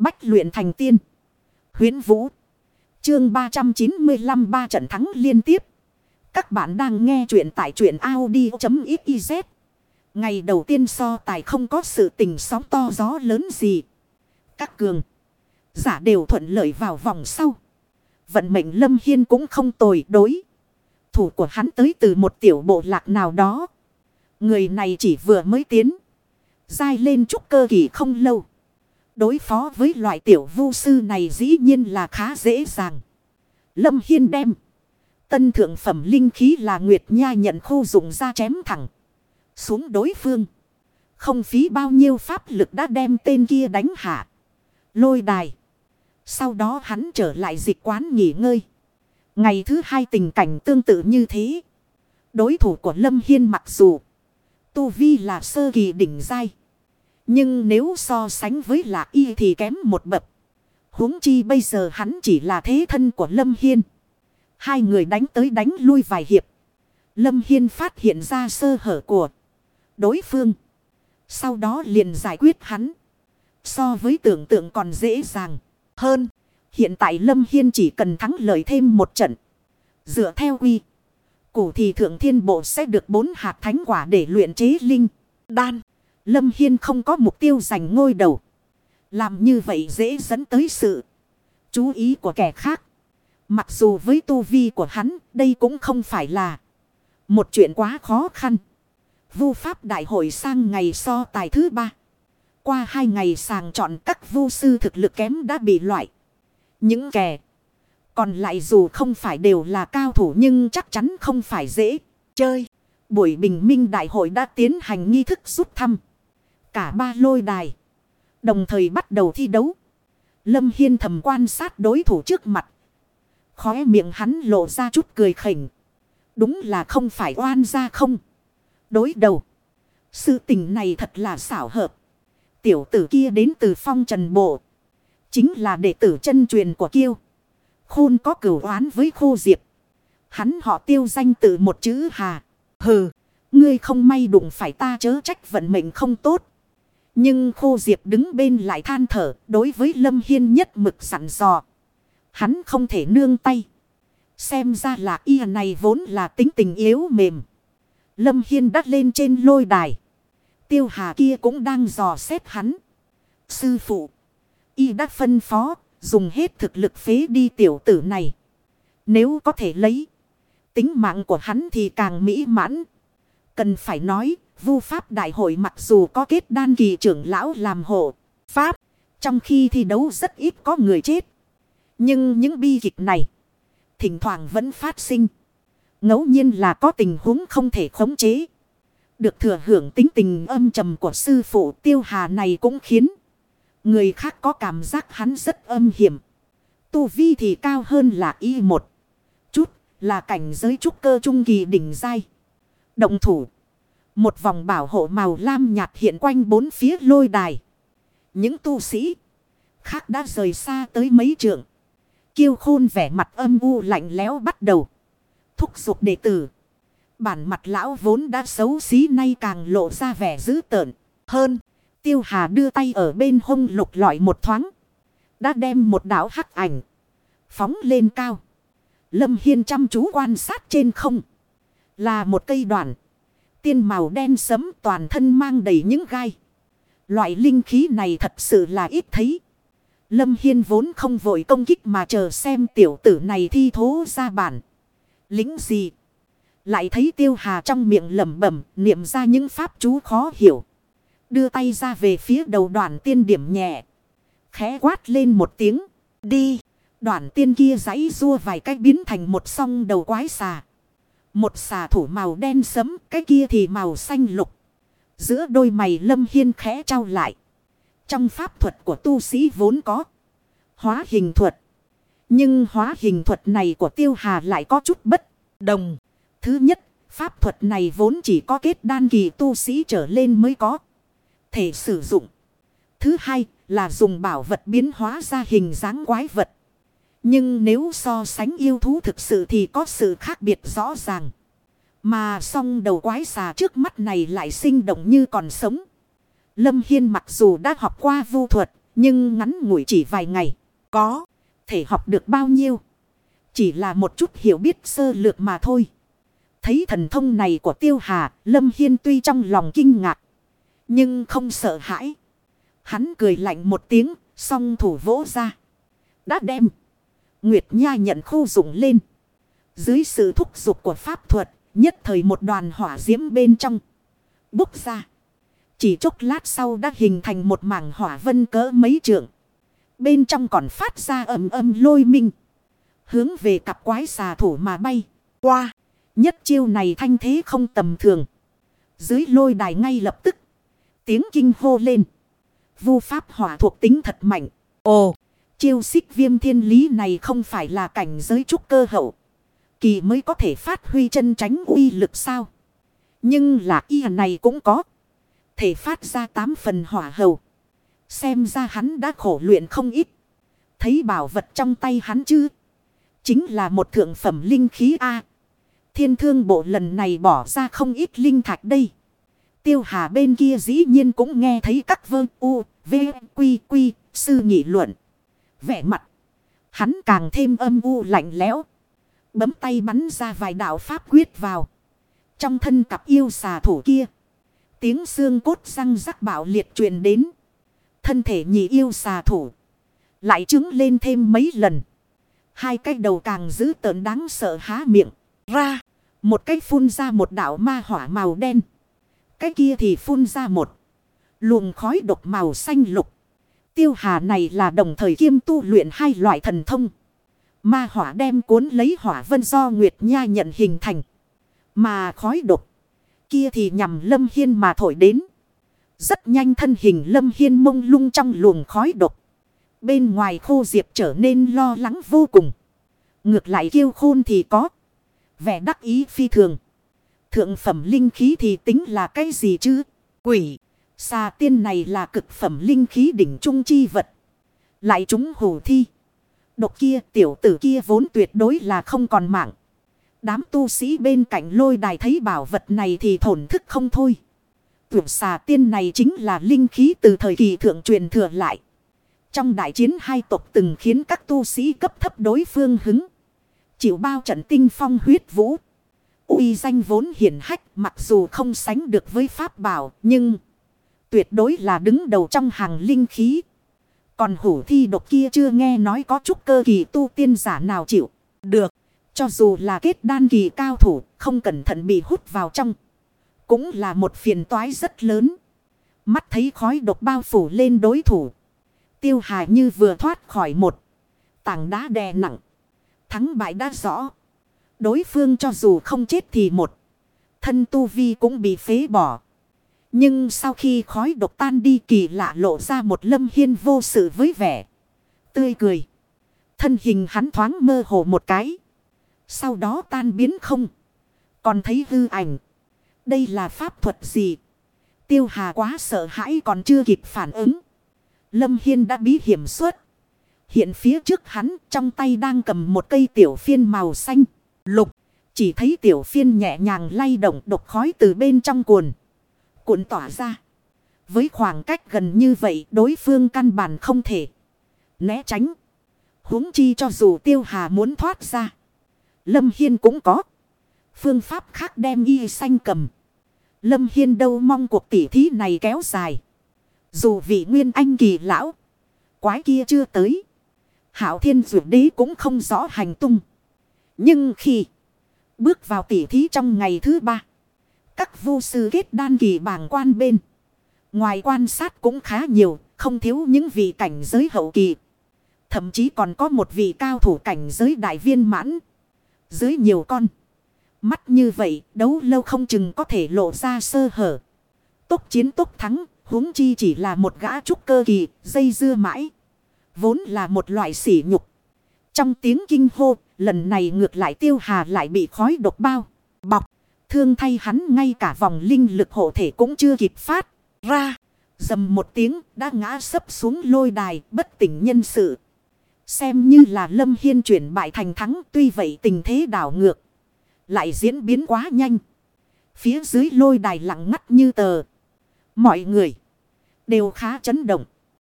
Bách luyện thành tiên. Huyến Vũ. Chương 395 ba trận thắng liên tiếp. Các bạn đang nghe truyện tại truyện Audi.xyz. Ngày đầu tiên so tài không có sự tình sóng to gió lớn gì. Các cường. Giả đều thuận lợi vào vòng sau. Vận mệnh Lâm Hiên cũng không tồi đối. Thủ của hắn tới từ một tiểu bộ lạc nào đó. Người này chỉ vừa mới tiến. Dai lên trúc cơ kỳ không lâu. Đối phó với loại tiểu vu sư này dĩ nhiên là khá dễ dàng. Lâm Hiên đem. Tân thượng phẩm linh khí là Nguyệt Nha nhận khu dụng ra chém thẳng. Xuống đối phương. Không phí bao nhiêu pháp lực đã đem tên kia đánh hạ. Lôi đài. Sau đó hắn trở lại dịch quán nghỉ ngơi. Ngày thứ hai tình cảnh tương tự như thế. Đối thủ của Lâm Hiên mặc dù. Tu Vi là sơ kỳ đỉnh dai. Nhưng nếu so sánh với lạc y thì kém một bậc. huống chi bây giờ hắn chỉ là thế thân của Lâm Hiên. Hai người đánh tới đánh lui vài hiệp. Lâm Hiên phát hiện ra sơ hở của đối phương. Sau đó liền giải quyết hắn. So với tưởng tượng còn dễ dàng hơn. Hiện tại Lâm Hiên chỉ cần thắng lợi thêm một trận. Dựa theo quy. Củ thì thượng thiên bộ sẽ được bốn hạt thánh quả để luyện chế linh. Đan. Lâm Hiên không có mục tiêu giành ngôi đầu. Làm như vậy dễ dẫn tới sự chú ý của kẻ khác. Mặc dù với tu vi của hắn, đây cũng không phải là một chuyện quá khó khăn. Vu Pháp Đại hội sang ngày so tài thứ ba. Qua hai ngày sàng chọn các vu sư thực lực kém đã bị loại. Những kẻ còn lại dù không phải đều là cao thủ nhưng chắc chắn không phải dễ chơi. Buổi bình minh đại hội đã tiến hành nghi thức rút thăm. Cả ba lôi đài. Đồng thời bắt đầu thi đấu. Lâm Hiên thầm quan sát đối thủ trước mặt. Khóe miệng hắn lộ ra chút cười khỉnh. Đúng là không phải oan ra không. Đối đầu. Sự tình này thật là xảo hợp. Tiểu tử kia đến từ phong trần bộ. Chính là đệ tử chân truyền của kiêu. Khôn có cửu oán với khô diệp. Hắn họ tiêu danh từ một chữ hà. Hừ. Ngươi không may đụng phải ta chớ trách vận mệnh không tốt. Nhưng khô diệp đứng bên lại than thở, đối với Lâm Hiên nhất mực sẵn dò. Hắn không thể nương tay. Xem ra là y này vốn là tính tình yếu mềm. Lâm Hiên đắt lên trên lôi đài. Tiêu hà kia cũng đang dò xét hắn. Sư phụ. Y đã phân phó. Dùng hết thực lực phế đi tiểu tử này. Nếu có thể lấy. Tính mạng của hắn thì càng mỹ mãn. Cần phải nói. Vu Pháp Đại hội mặc dù có kết đan kỳ trưởng lão làm hộ. Pháp. Trong khi thi đấu rất ít có người chết. Nhưng những bi kịch này. Thỉnh thoảng vẫn phát sinh. ngẫu nhiên là có tình huống không thể khống chế. Được thừa hưởng tính tình âm trầm của sư phụ tiêu hà này cũng khiến. Người khác có cảm giác hắn rất âm hiểm. Tu vi thì cao hơn là y một. Chút là cảnh giới trúc cơ trung kỳ đỉnh dai. Động thủ. Một vòng bảo hộ màu lam nhạt hiện quanh bốn phía lôi đài. Những tu sĩ khác đã rời xa tới mấy trượng. Kiêu khôn vẻ mặt âm u lạnh lẽo bắt đầu. Thúc giục đệ tử. Bản mặt lão vốn đã xấu xí nay càng lộ ra vẻ dữ tợn hơn. Tiêu Hà đưa tay ở bên hông lục lọi một thoáng. Đã đem một đảo hắc ảnh. Phóng lên cao. Lâm Hiên chăm chú quan sát trên không. Là một cây đoạn. Tiên màu đen sấm toàn thân mang đầy những gai. Loại linh khí này thật sự là ít thấy. Lâm Hiên vốn không vội công kích mà chờ xem tiểu tử này thi thố ra bản. Lính gì? Lại thấy tiêu hà trong miệng lẩm bẩm, niệm ra những pháp chú khó hiểu. Đưa tay ra về phía đầu đoàn tiên điểm nhẹ. Khẽ quát lên một tiếng. Đi. Đoàn tiên kia giãy rua vài cách biến thành một song đầu quái xà. Một xà thủ màu đen sấm. Cái kia thì màu xanh lục. Giữa đôi mày lâm hiên khẽ trao lại. Trong pháp thuật của tu sĩ vốn có. Hóa hình thuật. Nhưng hóa hình thuật này của tiêu hà lại có chút bất đồng. Thứ nhất, pháp thuật này vốn chỉ có kết đan kỳ tu sĩ trở lên mới có thể sử dụng. Thứ hai là dùng bảo vật biến hóa ra hình dáng quái vật. Nhưng nếu so sánh yêu thú thực sự thì có sự khác biệt rõ ràng. Mà song đầu quái xà trước mắt này lại sinh động như còn sống. Lâm Hiên mặc dù đã học qua vu thuật, Nhưng ngắn ngủi chỉ vài ngày. Có thể học được bao nhiêu. Chỉ là một chút hiểu biết sơ lược mà thôi. Thấy thần thông này của tiêu hà, Lâm Hiên tuy trong lòng kinh ngạc. Nhưng không sợ hãi. Hắn cười lạnh một tiếng, song thủ vỗ ra. Đã đem. Nguyệt Nha nhận khu dụng lên. Dưới sự thúc giục của pháp thuật, nhất thời một đoàn hỏa diễm bên trong. Bốc ra. Chỉ chốc lát sau đã hình thành một mảng hỏa vân cỡ mấy trượng. Bên trong còn phát ra ầm ầm lôi minh. Hướng về cặp quái xà thủ mà bay. Qua. Nhất chiêu này thanh thế không tầm thường. Dưới lôi đài ngay lập tức. Tiếng kinh hô lên. Vu pháp hỏa thuộc tính thật mạnh. Ồ. Chiêu xích viêm thiên lý này không phải là cảnh giới trúc cơ hậu. Kỳ mới có thể phát huy chân tránh uy lực sao. Nhưng là y này cũng có. Thể phát ra tám phần hỏa hầu. Xem ra hắn đã khổ luyện không ít. Thấy bảo vật trong tay hắn chứ. Chính là một thượng phẩm linh khí A. Thiên thương bộ lần này bỏ ra không ít linh thạch đây. Tiêu hà bên kia dĩ nhiên cũng nghe thấy các vơ u, v, quy, quy, sư nghị luận. Vẻ mặt. Hắn càng thêm âm u lạnh lẽo. Bấm tay bắn ra vài đạo pháp quyết vào. Trong thân cặp yêu xà thủ kia. Tiếng xương cốt răng rắc bạo liệt truyền đến. Thân thể nhị yêu xà thủ. Lại trứng lên thêm mấy lần. Hai cái đầu càng giữ tợn đáng sợ há miệng. Ra. Một cái phun ra một đạo ma hỏa màu đen. Cái kia thì phun ra một. Luồng khói độc màu xanh lục. Tiêu hà này là đồng thời kiêm tu luyện hai loại thần thông. Ma hỏa đem cuốn lấy hỏa vân do Nguyệt Nha nhận hình thành. Mà khói độc. Kia thì nhằm lâm hiên mà thổi đến. Rất nhanh thân hình lâm hiên mông lung trong luồng khói độc. Bên ngoài khô diệp trở nên lo lắng vô cùng. Ngược lại kiêu khôn thì có. Vẻ đắc ý phi thường. Thượng phẩm linh khí thì tính là cái gì chứ? Quỷ. Xà tiên này là cực phẩm linh khí đỉnh trung chi vật. Lại chúng hủ thi. Độc kia, tiểu tử kia vốn tuyệt đối là không còn mạng. Đám tu sĩ bên cạnh lôi đài thấy bảo vật này thì thổn thức không thôi. tuyển xà tiên này chính là linh khí từ thời kỳ thượng truyền thừa lại. Trong đại chiến hai tộc từng khiến các tu sĩ cấp thấp đối phương hứng. Chịu bao trận tinh phong huyết vũ. uy danh vốn hiển hách, mặc dù không sánh được với pháp bảo, nhưng tuyệt đối là đứng đầu trong hàng linh khí. Còn hủ thi độc kia chưa nghe nói có chút cơ kỳ tu tiên giả nào chịu. Được. Cho dù là kết đan kỳ cao thủ, không cẩn thận bị hút vào trong. Cũng là một phiền toái rất lớn. Mắt thấy khói độc bao phủ lên đối thủ. Tiêu hài như vừa thoát khỏi một. Tảng đá đè nặng. Thắng bại đã rõ. Đối phương cho dù không chết thì một. Thân tu vi cũng bị phế bỏ. Nhưng sau khi khói độc tan đi kỳ lạ lộ ra một lâm hiên vô sự với vẻ. Tươi cười. Thân hình hắn thoáng mơ hồ một cái. Sau đó tan biến không. Còn thấy hư ảnh. Đây là pháp thuật gì? Tiêu hà quá sợ hãi còn chưa kịp phản ứng. Lâm Hiên đã bí hiểm suốt. Hiện phía trước hắn trong tay đang cầm một cây tiểu phiên màu xanh, lục. Chỉ thấy tiểu phiên nhẹ nhàng lay động độc khói từ bên trong cuồn. Cuộn tỏa ra. Với khoảng cách gần như vậy, đối phương căn bản không thể. Né tránh. huống chi cho dù tiêu hà muốn thoát ra. Lâm Hiên cũng có. Phương pháp khác đem y xanh cầm. Lâm Hiên đâu mong cuộc tỉ thí này kéo dài. Dù vị nguyên anh kỳ lão. Quái kia chưa tới. Hảo thiên dụ đế cũng không rõ hành tung. Nhưng khi bước vào tỉ thí trong ngày thứ ba. Các vu sư kết đan kỳ bảng quan bên. Ngoài quan sát cũng khá nhiều. Không thiếu những vị cảnh giới hậu kỳ. Thậm chí còn có một vị cao thủ cảnh giới đại viên mãn. Dưới nhiều con. Mắt như vậy đấu lâu không chừng có thể lộ ra sơ hở. Tốc chiến tốc thắng huống chi chỉ là một gã trúc cơ kỳ, dây dưa mãi. Vốn là một loại sỉ nhục. Trong tiếng kinh hô, lần này ngược lại tiêu hà lại bị khói độc bao. Thương thay hắn ngay cả vòng linh lực hộ thể cũng chưa kịp phát ra. Dầm một tiếng đã ngã sấp xuống lôi đài, bất tỉnh nhân sự. Xem như là Lâm Hiên chuyển bại thành thắng, tuy vậy tình thế đảo ngược. Lại diễn biến quá nhanh. Phía dưới lôi đài lặng ngắt như tờ. Mọi người đều khá chấn động.